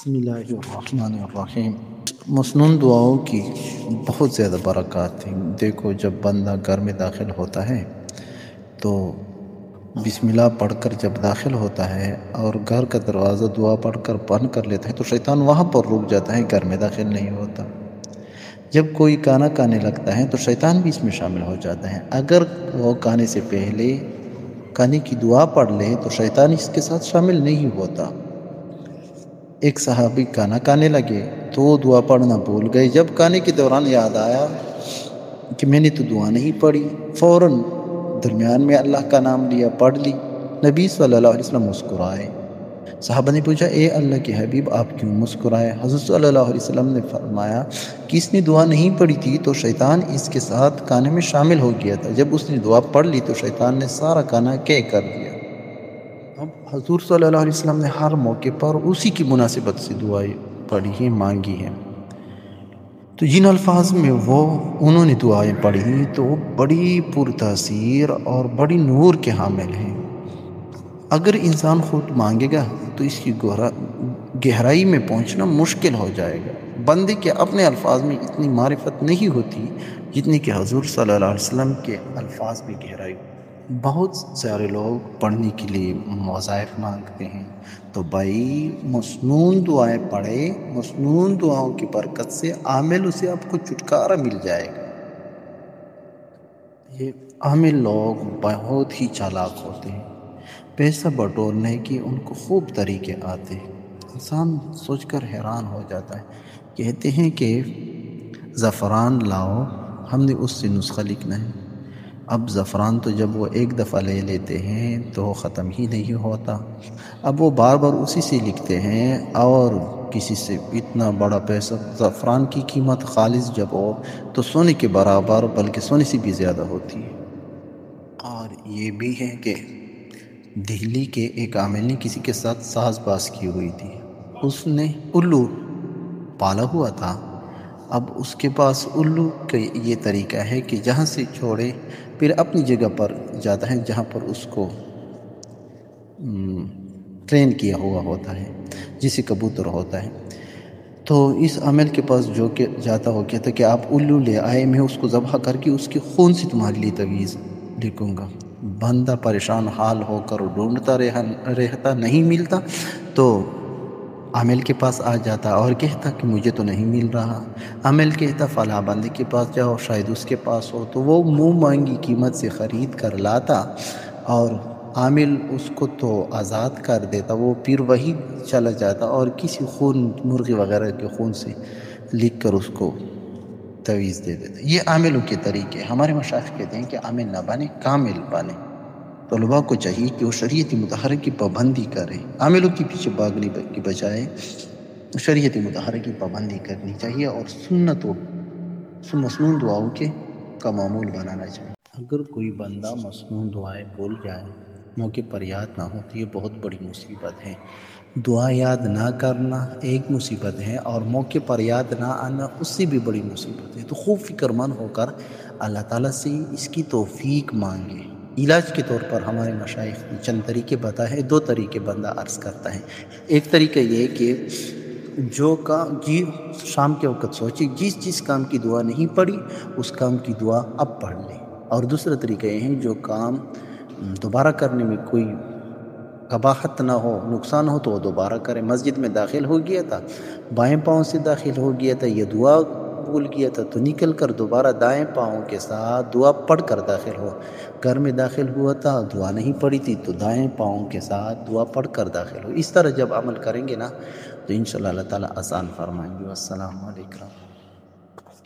بسم اللہ الرحمن الرحیم۔ مسنون دعاؤں کی بہت زیادہ برکات ہیں دیکھو، جب بندہ گھر میں داخل ہوتا ہے تو بسم اللہ پڑھ کر جب داخل ہوتا ہے اور گھر کا دروازہ دعا پڑھ کر بند کر لیتا ہے تو شیطان وہاں پر رک جاتا ہے، گھر میں داخل نہیں ہوتا۔ جب کوئی کانا کانے لگتا ہے تو شیطان بھی اس میں شامل ہو جاتا ہے۔ اگر وہ کانے سے پہلے کانے کی دعا پڑھ لے تو شیطان اس کے ساتھ شامل نہیں ہوتا۔ ایک صحابی کانا کانے لگے، تو وہ دعا پڑھنا بھول گئے۔ جب کانے کے دوران یاد آیا کہ میں نے تو دعا نہیں پڑھی، فوراً درمیان میں اللہ کا نام لیا، پڑھ لی۔ نبی صلی اللہ علیہ وسلم مسکرائے۔ صحابہ نے پوچھا، اے اللہ کے حبیب، آپ کیوں مسکرائے؟ حضرت صلی اللہ علیہ وسلم نے فرمایا، کہ اس نے دعا نہیں پڑھی تھی تو شیطان اس کے ساتھ کانے میں شامل ہو گیا تھا۔ جب اس نے دعا پڑھ لی تو شیطان نے سارا کانا کہہ کر دیا۔ اب حضور صلی اللہ علیہ وسلم نے ہر موقع پر اسی کی مناسبت سے دعائیں پڑھی ہیں، مانگی ہیں۔ تو جن الفاظ میں وہ، انہوں نے دعائیں پڑھی تو وہ بڑی پر تاثیر اور بڑی نور کے حامل ہیں۔ اگر انسان خود مانگے گا تو اس کی گہرائی میں پہنچنا مشکل ہو جائے گا۔ بندے کے اپنے الفاظ میں اتنی معرفت نہیں ہوتی جتنی کہ حضور صلی اللہ علیہ وسلم کے الفاظ میں گہرائی۔ بہت سارے لوگ پڑھنے کے لیے وظائف مانگتے ہیں۔ تو بھائی، مصنون دعائیں پڑھے، مصنون دعاؤں کی برکت سے عامل اسے آپ کو چھٹکارا مل جائے گا۔ یہ عامل لوگ بہت ہی چالاک ہوتے ہیں۔ پیسہ بٹورنے کی ان کو خوب طریقے آتے ہیں۔ انسان سوچ کر حیران ہو جاتا ہے۔ کہتے ہیں کہ زفران لاؤ، ہم نے اس سے نسخہ لکھنا ہے۔ اب زفران تو جب وہ ایک دفعہ لے لیتے ہیں تو وہ ختم ہی نہیں ہوتا۔ اب وہ بار بار اسی سے لکھتے ہیں، اور کسی سے اتنا بڑا پیسہ زفران کی قیمت خالص جب ہو تو سونے کے برابر، بلکہ سونے سے بھی زیادہ ہوتی ہے۔ اور یہ بھی ہے کہ دہلی کے ایک عامل نے کسی کے ساتھ ساز باز کی ہوئی تھی۔ اس نے الو پالا ہوا تھا۔ اب اس کے پاس الو کا یہ طریقہ ہے کہ جہاں سے چھوڑے، پھر اپنی جگہ پر جاتا ہے جہاں پر اس کو ٹرین کیا ہوا ہوتا ہے، جسے کبوتر ہوتا ہے۔ تو اس عمل کے پاس جو کہ جاتا ہو، کہتا کہ آپ الو لے آئے، میں اس کو ذبح کر کے اس کے خون سے تمہارے لیے تویز لکھوں گا۔ بندہ پریشان حال ہو کر ڈھونڈتا رہتا نہیں ملتا، تو عامل کے پاس آ جاتا اور کہتا کہ مجھے تو نہیں مل رہا۔ عامل کہتا فلاں بندے کے پاس جاؤ، شاید اس کے پاس ہو تو وہ منہ مانگی قیمت سے خرید کر لاتا اور عامل اس کو تو آزاد کر دیتا، وہ پھر وہی چلا جاتا اور کسی خون، مرغی وغیرہ کے خون سے لکھ کر اس کو تویز دے دیتا۔ یہ عاملوں کے طریقے ہمارے مشاہد کہتے ہیں کہ عامل نہ بنے، کامل بنے۔ طلباء کو چاہیے کہ وہ شریعت متحرہ کی پابندی کرے عاملوں کے پیچھے باغنے کی بجائے شریعت متحرہ کی پابندی کرنی چاہیے اور سنت و مصنون دعاؤں کے کا معمول بنانا چاہیے۔ اگر کوئی بندہ مصنون دعائیں بول جائے، موقع پر یاد نہ ہو تو یہ بہت بڑی مصیبت ہے۔ دعا یاد نہ کرنا ایک مصیبت ہے اور موقع پر یاد نہ آنا اس سے بھی بڑی مصیبت ہے۔ تو خوب فکر مند ہو کر اللہ تعالیٰ سے اس کی توفیق مانگے علاج کے طور پر ہمارے مشائق نے چند طریقے بتا ہے، دو طریقے بندہ عرض کرتا ہے۔ ایک طریقہ یہ کہ جو کام جی شام کے وقت سوچے، جس جس کام کی دعا نہیں پڑھی اس کام کی دعا اب پڑھ لے۔ اور دوسرا طریقہ یہ ہے، جو کام دوبارہ کرنے میں کوئی قباحت نہ ہو، نقصان ہو، تو وہ دوبارہ کرے۔ مسجد میں داخل ہو گیا تھا، بائیں پاؤں سے داخل ہو گیا تھا، یہ دعا بھول گیا تھا تو نکل کر دوبارہ دائیں پاؤں کے ساتھ دعا پڑھ کر داخل ہو گھر میں داخل ہوا تھا، دعا نہیں پڑی تھی تو دائیں پاؤں کے ساتھ دعا پڑھ کر داخل ہو اس طرح جب عمل کریں گے نا تو انشاءاللہ اللہ تعالیٰ آسان فرمائیں گے۔ السلام علیکم۔